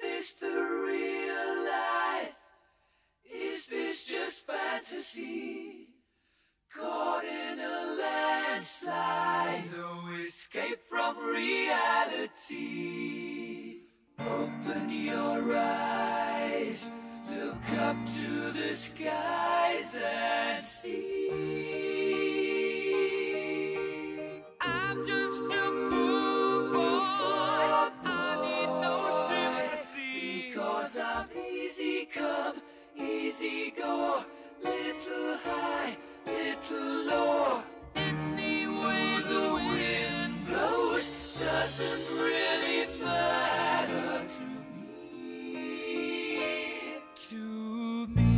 this the real life? Is this just fantasy? Caught in a landslide, no escape from reality. Open your eyes, look up to the skies and see. Easy go. Little high, little low. Any way the wind blows doesn't really matter to me. To me.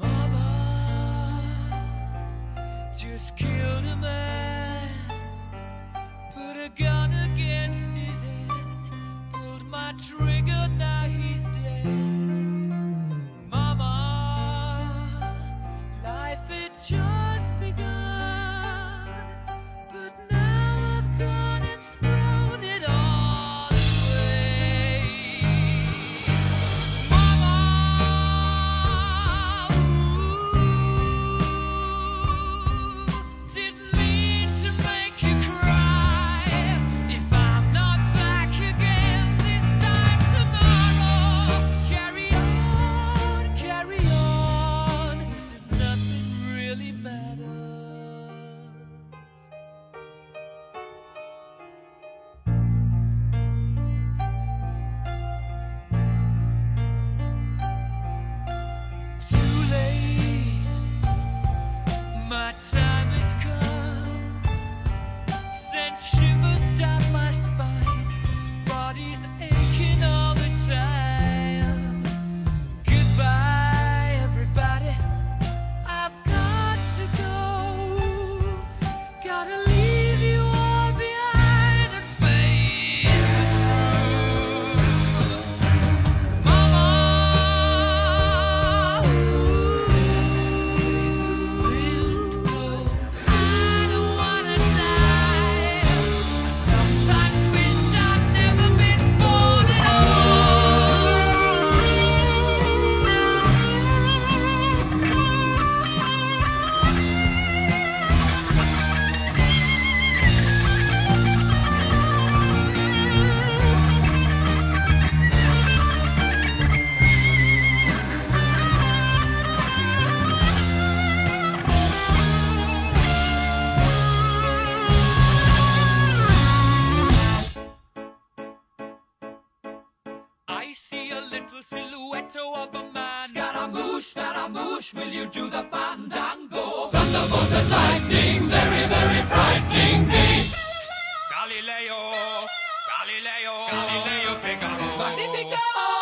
Mama just killed a man, put a gun against of a man. Scaramouche, Scaramouche, will you do the fandango? Thunderbolts and lightning, very, very frightening me. Galileo, Galileo, Galileo Figaro. Magnifico! Oh,